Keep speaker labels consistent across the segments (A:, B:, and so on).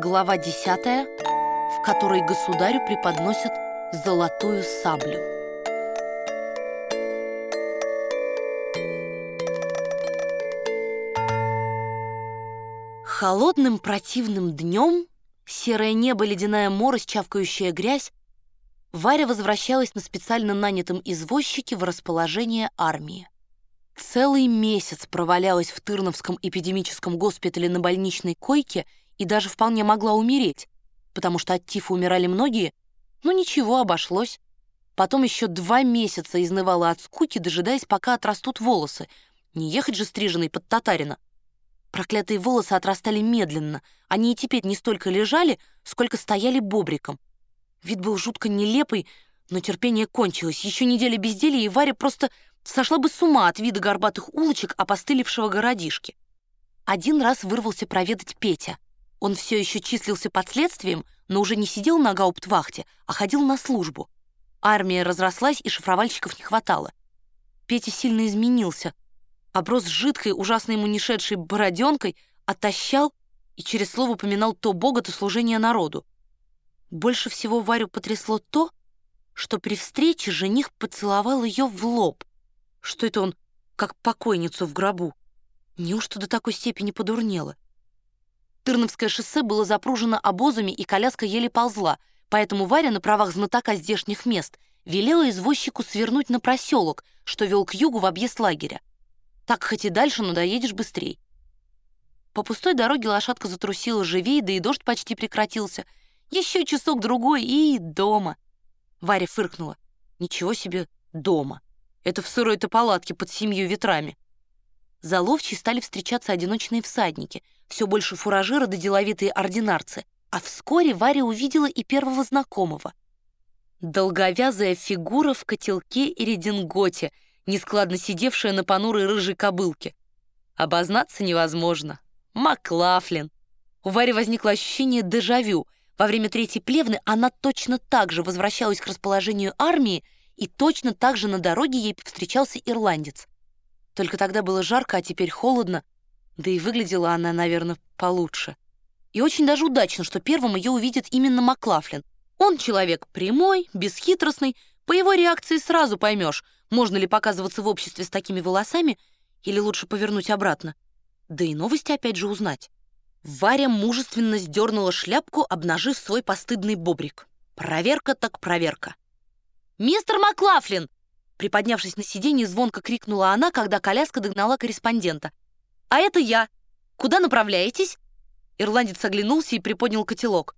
A: Глава 10, в которой государю преподносят золотую саблю. Холодным противным днем, серое небо, ледяная морось, чавкающая грязь, Варя возвращалась на специально нанятом извозчике в расположение армии. Целый месяц провалялась в Тырновском эпидемическом госпитале на больничной койке и даже вполне могла умереть, потому что от тифа умирали многие, но ничего, обошлось. Потом еще два месяца изнывала от скуки, дожидаясь, пока отрастут волосы. Не ехать же стриженной под татарина. Проклятые волосы отрастали медленно. Они и теперь не столько лежали, сколько стояли бобриком. Вид был жутко нелепый, но терпение кончилось. Еще неделя безделия, и Варя просто сошла бы с ума от вида горбатых улочек опостылевшего городишки. Один раз вырвался проведать Петя. Он все еще числился под следствием, но уже не сидел на гауптвахте, а ходил на службу. Армия разрослась, и шифровальщиков не хватало. Петя сильно изменился. Оброс жидкой, ужасно ему не шедшей бороденкой, отощал и через слово поминал то Бога, то служение народу. Больше всего Варю потрясло то, что при встрече жених поцеловал ее в лоб. Что это он, как покойницу в гробу? Неужто до такой степени подурнело? Тырновское шоссе было запружено обозами, и коляска еле ползла, поэтому Варя на правах знатока здешних мест велела извозчику свернуть на проселок, что вел к югу в объезд лагеря. Так хоть и дальше, но доедешь быстрей. По пустой дороге лошадка затрусила живее, да и дождь почти прекратился. Еще часок-другой и дома. Варя фыркнула. Ничего себе дома. Это в сырой-то палатке под семью ветрами. За ловчей стали встречаться одиночные всадники, все больше фуражиры да деловитые ординарцы, а вскоре Варя увидела и первого знакомого. Долговязая фигура в котелке и рединготе, нескладно сидевшая на понурой рыжей кобылке. Обознаться невозможно. Маклафлин. У Вари возникло ощущение дежавю. Во время Третьей Плевны она точно так же возвращалась к расположению армии, и точно так же на дороге ей встречался ирландец. Только тогда было жарко, а теперь холодно, да и выглядела она, наверное, получше. И очень даже удачно, что первым ее увидит именно Маклафлин. Он человек прямой, бесхитростный, по его реакции сразу поймешь, можно ли показываться в обществе с такими волосами или лучше повернуть обратно. Да и новости опять же узнать. Варя мужественно сдернула шляпку, обнажив свой постыдный бобрик. Проверка так проверка. «Мистер Маклафлин!» Приподнявшись на сиденье, звонко крикнула она, когда коляска догнала корреспондента. «А это я! Куда направляетесь?» Ирландец оглянулся и приподнял котелок.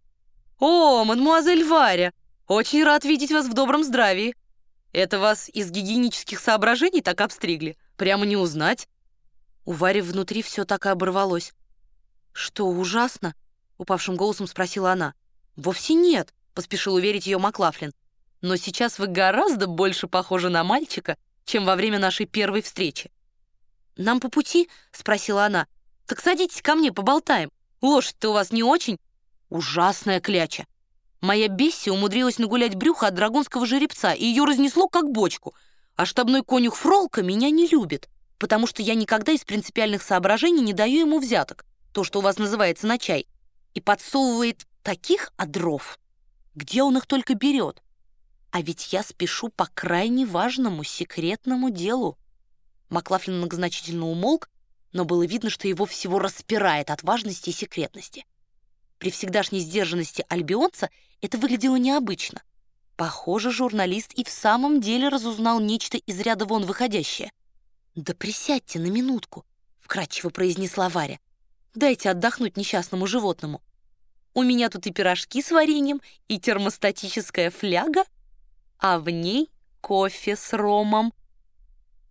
A: «О, мадмуазель Варя! Очень рад видеть вас в добром здравии. Это вас из гигиенических соображений так обстригли? Прямо не узнать?» У Вари внутри все так и оборвалось. «Что, ужасно?» — упавшим голосом спросила она. «Вовсе нет», — поспешил уверить ее Маклафлин но сейчас вы гораздо больше похожи на мальчика, чем во время нашей первой встречи. «Нам по пути?» — спросила она. «Так садитесь ко мне, поболтаем. Лошадь-то у вас не очень?» «Ужасная кляча. Моя Бесси умудрилась нагулять брюхо от драгунского жеребца, и ее разнесло как бочку. А штабной конюх Фролка меня не любит, потому что я никогда из принципиальных соображений не даю ему взяток, то, что у вас называется на чай, и подсовывает таких одров. Где он их только берет? А ведь я спешу по крайне важному секретному делу. Маклафлин многозначительно умолк, но было видно, что его всего распирает от важности и секретности. При всегдашней сдержанности альбионца это выглядело необычно. Похоже, журналист и в самом деле разузнал нечто из ряда вон выходящее. «Да присядьте на минутку», — вкратчиво произнесла Варя. «Дайте отдохнуть несчастному животному. У меня тут и пирожки с вареньем, и термостатическая фляга, а в ней кофе с ромом.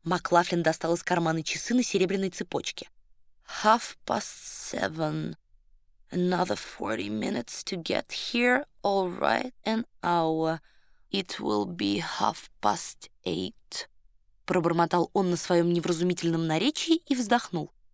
A: Маклафлин достал из кармана часы на серебряной цепочке. Half past seven. Another forty minutes to get here. All right, an hour. It will be half past eight. Пробормотал он на своем невразумительном наречии и вздохнул.